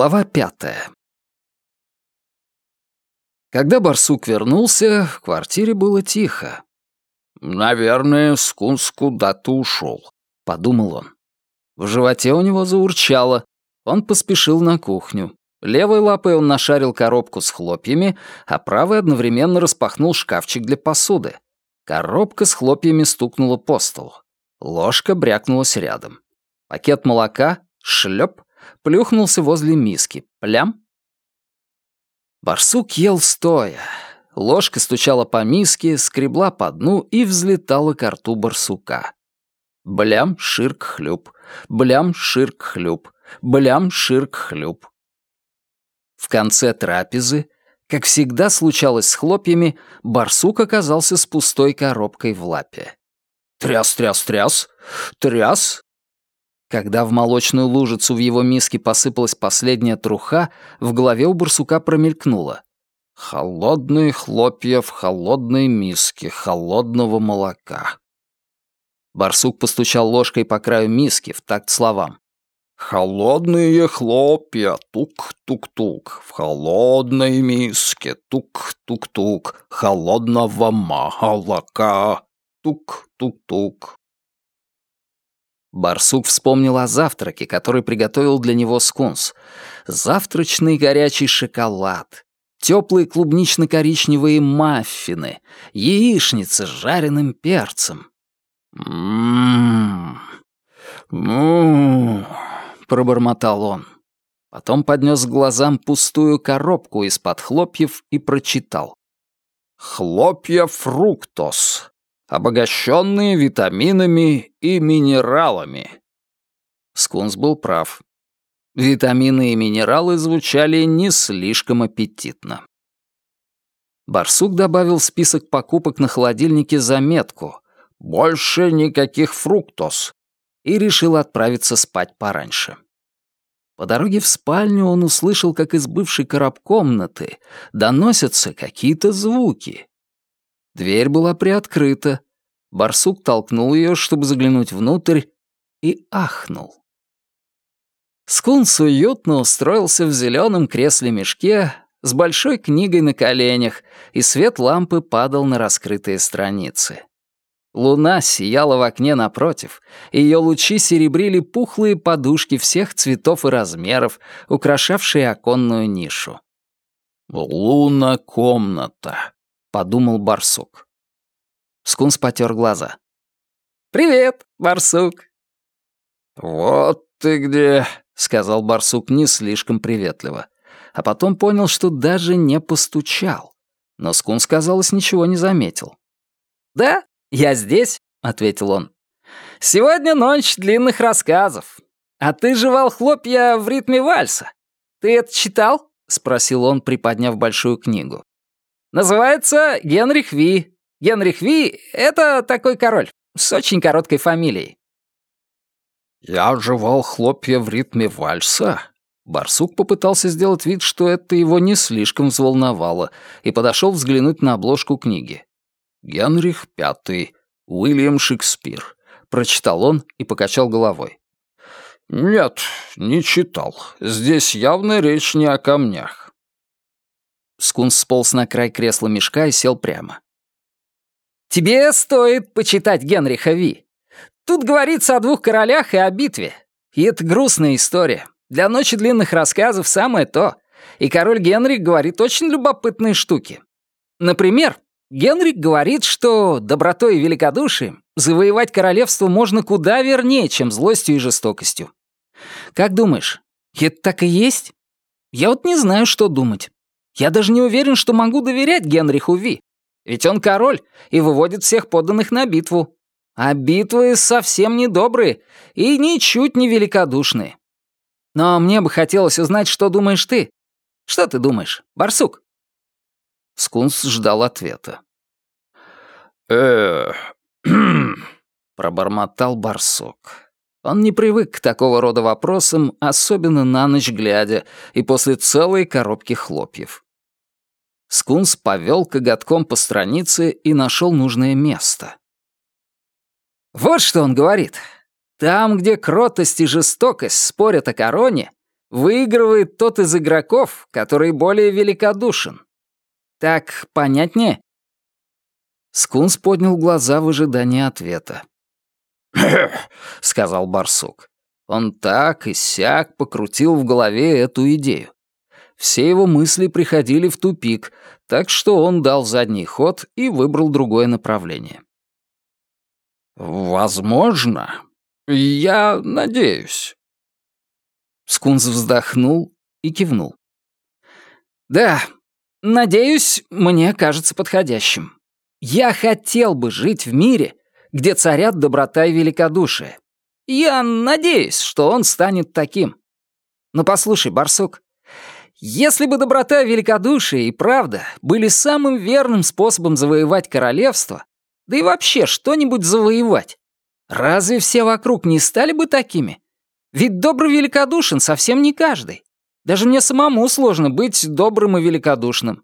Глава пятая. Когда барсук вернулся, в квартире было тихо. «Наверное, скунс куда-то ушел», — подумал он. В животе у него заурчало. Он поспешил на кухню. Левой лапой он нашарил коробку с хлопьями, а правой одновременно распахнул шкафчик для посуды. Коробка с хлопьями стукнула по столу. Ложка брякнулась рядом. Пакет молока, шлеп, плюхнулся возле миски. Плям. Барсук ел стоя. Ложка стучала по миске, скребла по дну и взлетала к рту барсука. Блям, ширк, хлюп. Блям, ширк, хлюп. Блям, ширк, хлюп. В конце трапезы, как всегда случалось с хлопьями, барсук оказался с пустой коробкой в лапе. Тряс, тряс, тряс, тряс, когда в молочную лужицу в его миске посыпалась последняя труха, в голове у барсука промелькнуло. «Холодные хлопья в холодной миске холодного молока». Барсук постучал ложкой по краю миски в такт словам. «Холодные хлопья, тук-тук-тук, в холодной миске, тук-тук-тук, холодного молока, тук-тук-тук». Барсук вспомнил о завтраке, который приготовил для него скунс. Завтрачный горячий шоколад, теплые клубнично-коричневые маффины, яичница с жареным перцем. «М-м-м, пробормотал он. Потом поднес к глазам пустую коробку из-под хлопьев и прочитал. «Хлопья фруктос обогащенные витаминами и минералами. Скунс был прав. Витамины и минералы звучали не слишком аппетитно. Барсук добавил в список покупок на холодильнике заметку «Больше никаких фруктос» и решил отправиться спать пораньше. По дороге в спальню он услышал, как из бывшей короб комнаты доносятся какие-то звуки. Дверь была приоткрыта. Барсук толкнул ее, чтобы заглянуть внутрь, и ахнул. Скунс уютно устроился в зеленом кресле-мешке с большой книгой на коленях, и свет лампы падал на раскрытые страницы. Луна сияла в окне напротив, и ее лучи серебрили пухлые подушки всех цветов и размеров, украшавшие оконную нишу. «Луна-комната», — подумал барсук. Скунс потер глаза. «Привет, барсук!» «Вот ты где!» — сказал барсук не слишком приветливо. А потом понял, что даже не постучал. Но Скунс, казалось, ничего не заметил. «Да, я здесь», — ответил он. «Сегодня ночь длинных рассказов. А ты жевал хлопья в ритме вальса. Ты это читал?» — спросил он, приподняв большую книгу. Называется Генрих Ви. Генрих Ви — это такой король с очень короткой фамилией». «Я жевал хлопья в ритме вальса». Барсук попытался сделать вид, что это его не слишком взволновало, и подошел взглянуть на обложку книги. «Генрих Пятый, Уильям Шекспир», — прочитал он и покачал головой. «Нет, не читал. Здесь явно речь не о камнях. Скунс сполз на край кресла мешка и сел прямо. «Тебе стоит почитать Генриха Ви. Тут говорится о двух королях и о битве. И это грустная история. Для ночи длинных рассказов самое то. И король Генрих говорит очень любопытные штуки. Например, Генрих говорит, что добротой и великодушием завоевать королевство можно куда вернее, чем злостью и жестокостью. Как думаешь, это так и есть? Я вот не знаю, что думать. Я даже не уверен, что могу доверять Генриху Ви. Ведь он король и выводит всех подданных на битву. А битвы совсем недобрые и ничуть не великодушные. Но мне бы хотелось узнать, что думаешь ты. Что ты думаешь, барсук?» Скунс ждал ответа. э пробормотал барсук. Он не привык к такого рода вопросам, особенно на ночь глядя и после целой коробки хлопьев. Скунс повел коготком по странице и нашел нужное место. Вот что он говорит. Там, где кротость и жестокость спорят о короне, Выигрывает тот из игроков, который более великодушен. Так понятнее?» Скунс поднял глаза в ожидании ответа. сказал барсук. Он так и сяк покрутил в голове эту идею. Все его мысли приходили в тупик, так что он дал задний ход и выбрал другое направление. «Возможно. Я надеюсь». Скунс вздохнул и кивнул. «Да, надеюсь, мне кажется подходящим. Я хотел бы жить в мире, где царят доброта и великодушие. Я надеюсь, что он станет таким. Но послушай, барсук, если бы доброта, великодушие и правда были самым верным способом завоевать королевство, да и вообще что-нибудь завоевать, разве все вокруг не стали бы такими? Ведь добрый великодушен совсем не каждый. Даже мне самому сложно быть добрым и великодушным.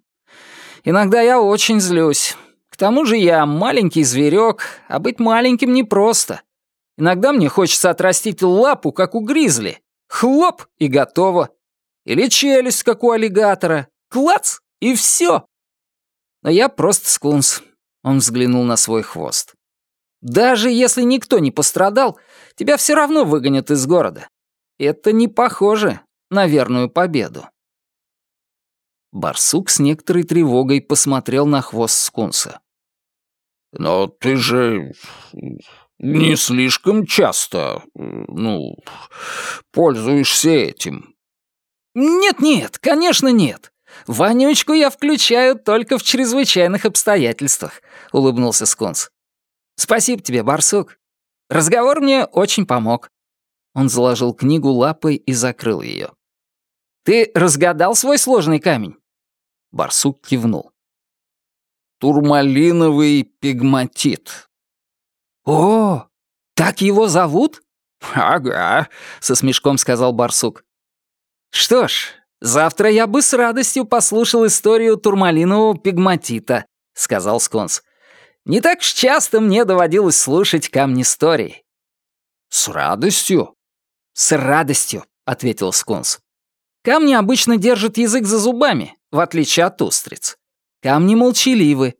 Иногда я очень злюсь. К тому же я маленький зверек, а быть маленьким непросто. Иногда мне хочется отрастить лапу, как у гризли. Хлоп, и готово. Или челюсть, как у аллигатора. Клац, и все. Но я просто скунс. Он взглянул на свой хвост. Даже если никто не пострадал, тебя все равно выгонят из города. Это не похоже на верную победу. Барсук с некоторой тревогой посмотрел на хвост скунса. «Но ты же не слишком часто, ну, пользуешься этим». «Нет-нет, конечно нет. Вонючку я включаю только в чрезвычайных обстоятельствах», — улыбнулся Скунс. «Спасибо тебе, барсук. Разговор мне очень помог». Он заложил книгу лапой и закрыл ее. «Ты разгадал свой сложный камень?» Барсук кивнул. «Турмалиновый пигматит». «О, так его зовут?» «Ага», — со смешком сказал барсук. «Что ж, завтра я бы с радостью послушал историю турмалинового пигматита», — сказал Сконс. «Не так уж часто мне доводилось слушать камни истории». «С радостью?» «С радостью», — ответил Сконс. «Камни обычно держат язык за зубами, в отличие от устриц. Камни молчаливы.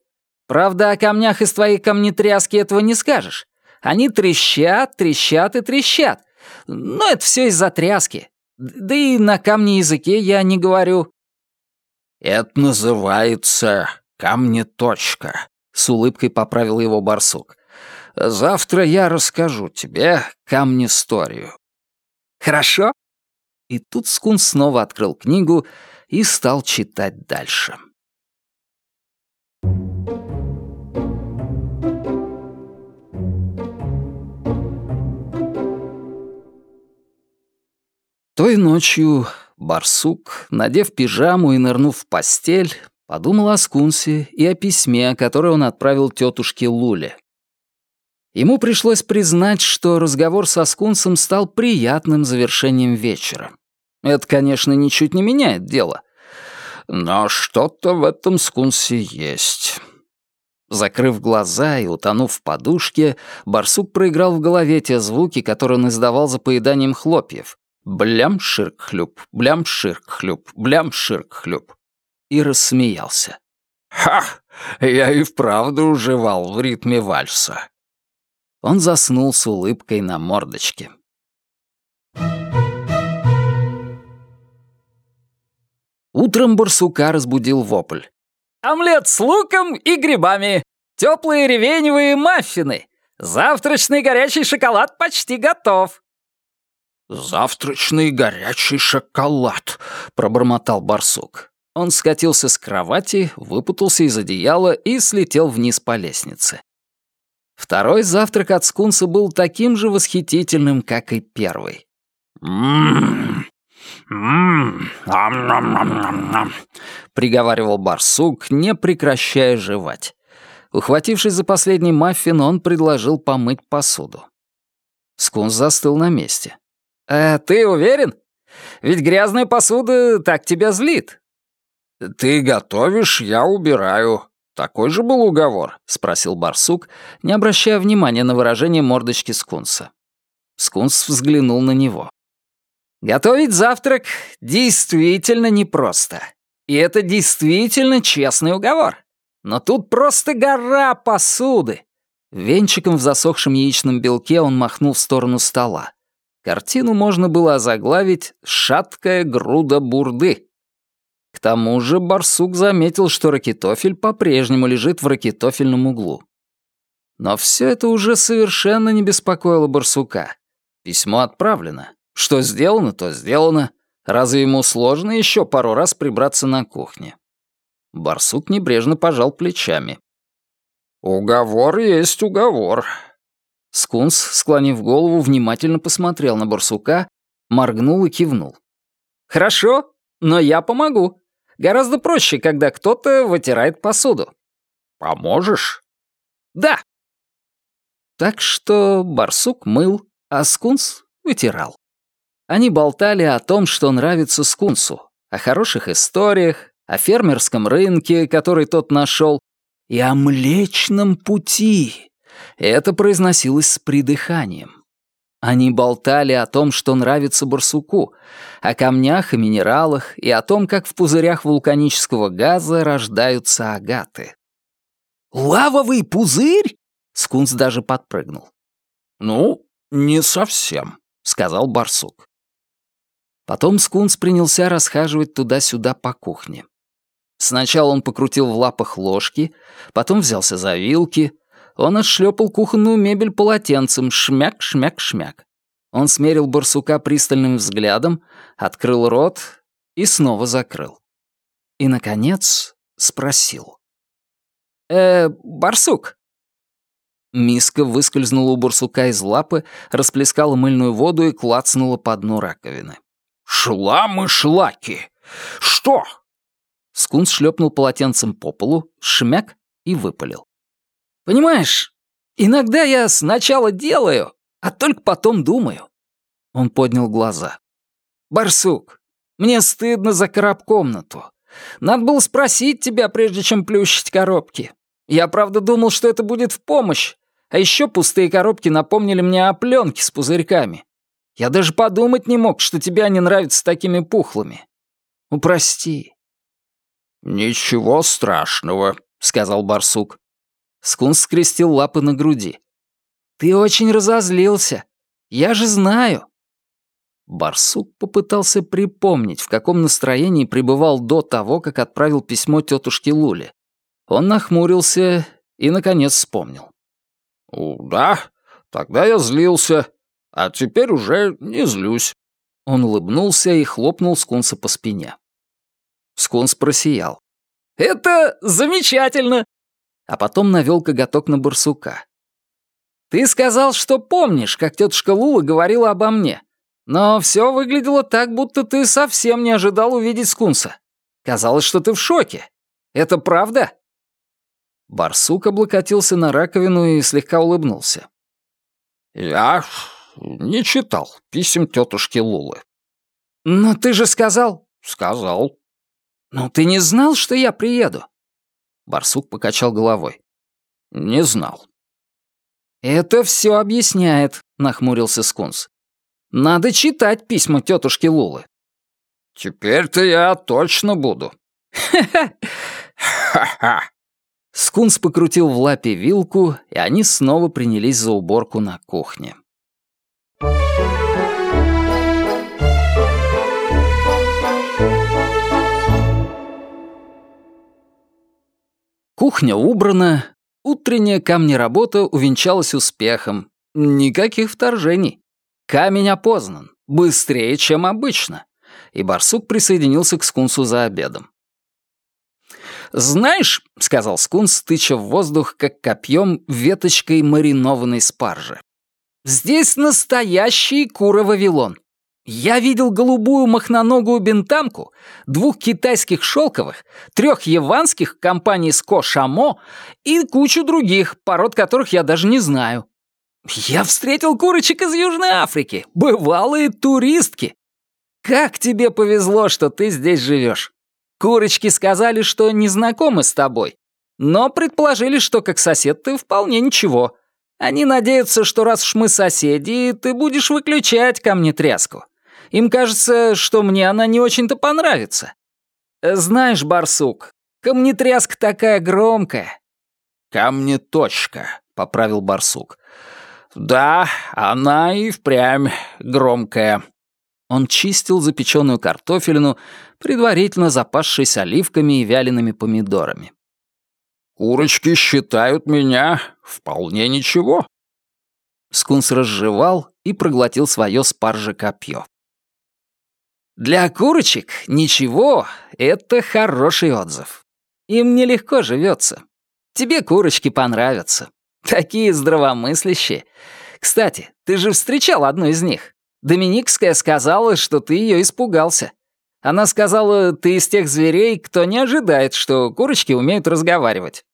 Правда, о камнях из твоей камнетряски этого не скажешь. Они трещат, трещат и трещат. Но это все из-за тряски. Да и на камне языке я не говорю. «Это называется камнеточка», — с улыбкой поправил его барсук. «Завтра я расскажу тебе камнесторию». «Хорошо?» И тут Скун снова открыл книгу и стал читать дальше. Той ночью барсук, надев пижаму и нырнув в постель, подумал о Скунсе и о письме, которое он отправил тетушке Луле. Ему пришлось признать, что разговор со Скунсом стал приятным завершением вечера. Это, конечно, ничуть не меняет дело. Но что-то в этом Скунсе есть. Закрыв глаза и утонув в подушке, барсук проиграл в голове те звуки, которые он издавал за поеданием хлопьев, Блям-ширк-хлюп, блям-ширк-хлюп, блям-ширк-хлюп. И рассмеялся. «Ха! Я и вправду уживал в ритме вальса». Он заснул с улыбкой на мордочке. Утром барсука разбудил вопль. «Омлет с луком и грибами! Теплые ревеневые маффины! Завтрачный горячий шоколад почти готов!» «Завтрачный горячий шоколад», — пробормотал барсук. Он скатился с кровати, выпутался из одеяла и слетел вниз по лестнице. Второй завтрак от скунса был таким же восхитительным, как и первый. «М-м-м, ам-нам-нам-нам-нам», приговаривал барсук, не прекращая жевать. Ухватившись за последний маффин, он предложил помыть посуду. Скунс застыл на месте. «Э, ты уверен? Ведь грязная посуда так тебя злит». «Ты готовишь, я убираю. Такой же был уговор?» — спросил барсук, не обращая внимания на выражение мордочки скунса. Скунс взглянул на него. Готовить завтрак действительно непросто. И это действительно честный уговор. Но тут просто гора посуды. Венчиком в засохшем яичном белке он махнул в сторону стола. Картину можно было озаглавить «Шаткая груда бурды». К тому же барсук заметил, что ракетофель по-прежнему лежит в ракетофельном углу. Но все это уже совершенно не беспокоило барсука. Письмо отправлено. Что сделано, то сделано. Разве ему сложно еще пару раз прибраться на кухне? Барсук небрежно пожал плечами. «Уговор есть уговор». Скунс, склонив голову, внимательно посмотрел на барсука, моргнул и кивнул. «Хорошо, но я помогу. Гораздо проще, когда кто-то вытирает посуду». «Поможешь?» «Да». Так что барсук мыл, а скунс вытирал. Они болтали о том, что нравится скунсу, о хороших историях, о фермерском рынке, который тот нашел, и о Млечном пути. Это произносилось с придыханием. Они болтали о том, что нравится барсуку, о камнях и минералах, и о том, как в пузырях вулканического газа рождаются агаты. «Лавовый пузырь?» — Скунс даже подпрыгнул. «Ну, не совсем», — сказал барсук. Потом Скунс принялся расхаживать туда-сюда по кухне. Сначала он покрутил в лапах ложки, потом взялся за вилки. Он отшлепал кухонную мебель полотенцем, шмяк-шмяк-шмяк. Он смерил барсука пристальным взглядом, открыл рот и снова закрыл. И, наконец, спросил. «Э, барсук?» Миска выскользнула у барсука из лапы, расплескала мыльную воду и клацнула по дну раковины. «Шламы-шлаки! Что, Скунс шлепнул полотенцем по полу, шмяк и выпалил. «Понимаешь, иногда я сначала делаю, а только потом думаю». Он поднял глаза. «Барсук, мне стыдно за комнату. Надо было спросить тебя, прежде чем плющить коробки. Я, правда, думал, что это будет в помощь, а еще пустые коробки напомнили мне о пленке с пузырьками. Я даже подумать не мог, что тебе они нравятся такими пухлыми. Упрости. «Ничего страшного», — сказал барсук. Скунс скрестил лапы на груди. «Ты очень разозлился. Я же знаю». Барсук попытался припомнить, в каком настроении пребывал до того, как отправил письмо тетушке Луле. Он нахмурился и, наконец, вспомнил. «Да, тогда я злился, а теперь уже не злюсь». Он улыбнулся и хлопнул Скунса по спине. Скунс просиял. «Это замечательно!» А потом навел коготок на барсука. «Ты сказал, что помнишь, как тетушка Лула говорила обо мне. Но все выглядело так, будто ты совсем не ожидал увидеть скунса. Казалось, что ты в шоке. Это правда?» Барсук облокотился на раковину и слегка улыбнулся. «Я не читал писем тетушки Лулы». «Но ты же сказал...» «Сказал. «Ну, ты не знал, что я приеду?» Барсук покачал головой. «Не знал». «Это все объясняет», — нахмурился Скунс. «Надо читать письма тетушки Лулы». «Теперь-то я точно буду». «Ха-ха!» Скунс покрутил в лапе вилку, и они снова принялись за уборку на кухне. Кухня убрана, утренняя камнеработа увенчалась успехом. Никаких вторжений. Камень опознан, быстрее, чем обычно. И барсук присоединился к скунсу за обедом. «Знаешь», — сказал скунс, тыча в воздух, как копьем, веточкой маринованной спаржи, «здесь настоящий кура-вавилон. Я видел голубую махноногую бентамку, двух китайских шелковых, трех яванских компаний Ско Шамо и кучу других, пород которых я даже не знаю. Я встретил курочек из Южной Африки, бывалые туристки. Как тебе повезло, что ты здесь живешь. Курочки сказали, что не знакомы с тобой, но предположили, что как сосед ты вполне ничего. Они надеются, что раз уж мы соседи, ты будешь выключать ко мне тряску. Им кажется, что мне она не очень-то понравится. Знаешь, барсук, камнетряска такая громкая». «Камнеточка», — поправил барсук. «Да, она и впрямь громкая». Он чистил запеченную картофелину, предварительно запасшись оливками и вялеными помидорами. «Курочки считают меня вполне ничего». Скунс разжевал и проглотил свое спарже-копье. «Для курочек ничего, это хороший отзыв. Им нелегко живется. Тебе курочки понравятся. Такие здравомыслящие. Кстати, ты же встречал одну из них. Доминикская сказала, что ты ее испугался. Она сказала, ты из тех зверей, кто не ожидает, что курочки умеют разговаривать.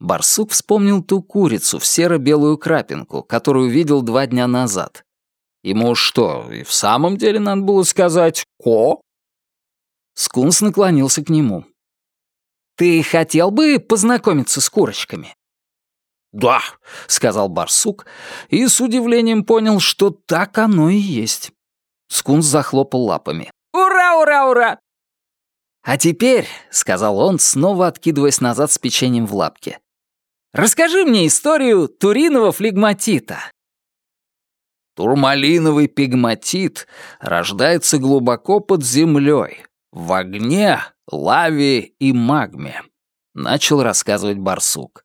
Барсук вспомнил ту курицу в серо-белую крапинку, которую видел два дня назад. Ему что, и в самом деле надо было сказать «ко»? Скунс наклонился к нему. «Ты хотел бы познакомиться с курочками?» «Да», — сказал барсук, и с удивлением понял, что так оно и есть. Скунс захлопал лапами. «Ура, ура, ура!» «А теперь», — сказал он, снова откидываясь назад с печеньем в лапке, «расскажи мне историю туринового флегматита». Турмалиновый пигматит рождается глубоко под землей, в огне, лаве и магме, — начал рассказывать барсук.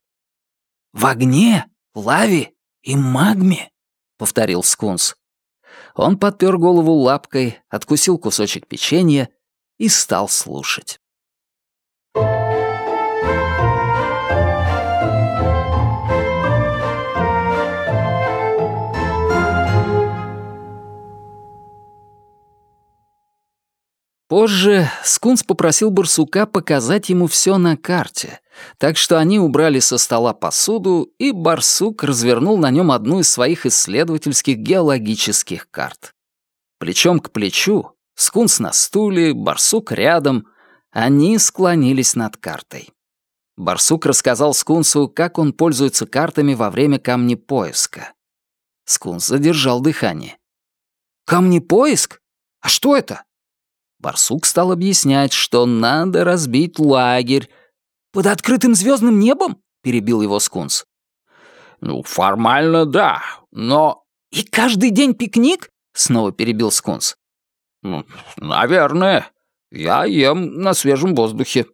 «В огне, лаве и магме?» — повторил Скунс. Он подпер голову лапкой, откусил кусочек печенья и стал слушать. Позже Скунс попросил барсука показать ему все на карте, так что они убрали со стола посуду, и барсук развернул на нем одну из своих исследовательских геологических карт. Плечом к плечу, Скунс на стуле, барсук рядом, они склонились над картой. Барсук рассказал Скунсу, как он пользуется картами во время камнепоиска. Скунс задержал дыхание. «Камнепоиск? А что это?» Барсук стал объяснять, что надо разбить лагерь. «Под открытым звездным небом?» — перебил его Скунс. «Ну, формально да, но...» «И каждый день пикник?» — снова перебил Скунс. «Ну, наверное. Я ем на свежем воздухе».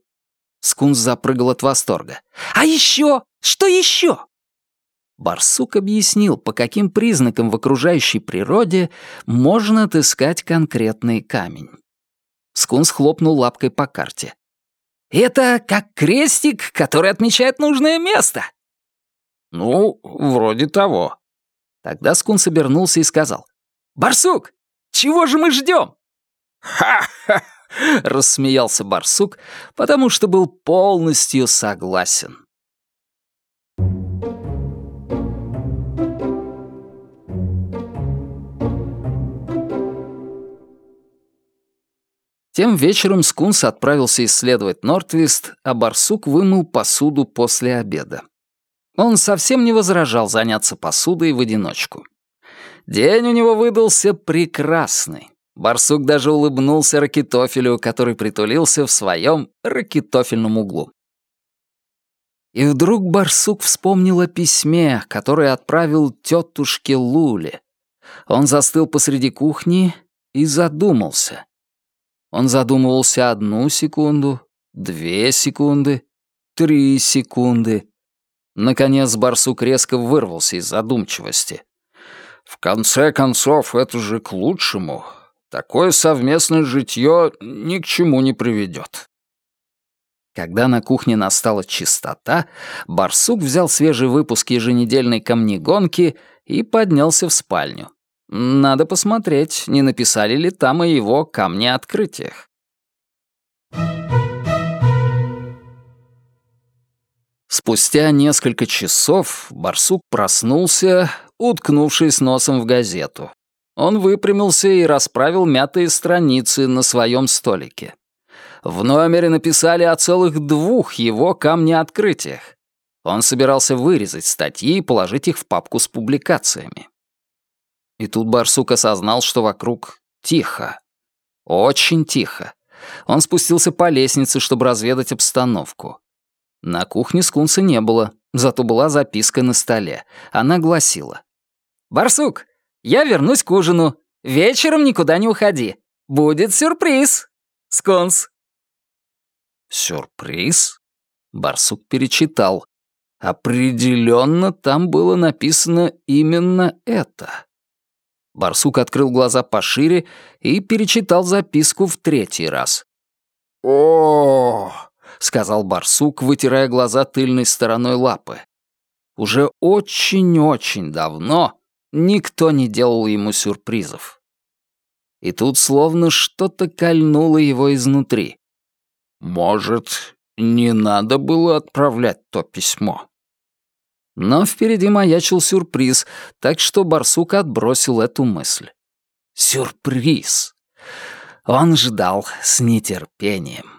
Скунс запрыгал от восторга. «А еще? Что еще?» Барсук объяснил, по каким признакам в окружающей природе можно отыскать конкретный камень. Скунс хлопнул лапкой по карте. «Это как крестик, который отмечает нужное место». «Ну, вроде того». Тогда Скунс обернулся и сказал. «Барсук, чего же мы ждем?» «Ха-ха!» — рассмеялся барсук, потому что был полностью согласен. Тем вечером Скунс отправился исследовать Нортвист, а барсук вымыл посуду после обеда. Он совсем не возражал заняться посудой в одиночку. День у него выдался прекрасный. Барсук даже улыбнулся ракетофелю, который притулился в своем ракетофельном углу. И вдруг барсук вспомнил о письме, которое отправил тетушке Луле. Он застыл посреди кухни и задумался. Он задумывался одну секунду, две секунды, три секунды. Наконец барсук резко вырвался из задумчивости. «В конце концов, это же к лучшему. Такое совместное житье ни к чему не приведет». Когда на кухне настала чистота, барсук взял свежий выпуск еженедельной камнегонки и поднялся в спальню. Надо посмотреть, не написали ли там о его камне открытиях. Спустя несколько часов барсук проснулся, уткнувшись носом в газету. Он выпрямился и расправил мятые страницы на своем столике. В номере написали о целых двух его камнеоткрытиях. Он собирался вырезать статьи и положить их в папку с публикациями. И тут барсук осознал, что вокруг тихо. Очень тихо. Он спустился по лестнице, чтобы разведать обстановку. На кухне скунса не было, зато была записка на столе. Она гласила. «Барсук, я вернусь к ужину. Вечером никуда не уходи. Будет сюрприз. Скунс». «Сюрприз?» Барсук перечитал. Определенно там было написано именно это. Барсук открыл глаза пошире и перечитал записку в третий раз. о сказал барсук, вытирая глаза тыльной стороной лапы. Уже очень-очень давно никто не делал ему сюрпризов. И тут словно что-то кольнуло его изнутри. «Может, не надо было отправлять то письмо?» Но впереди маячил сюрприз, так что барсук отбросил эту мысль. Сюрприз! Он ждал с нетерпением.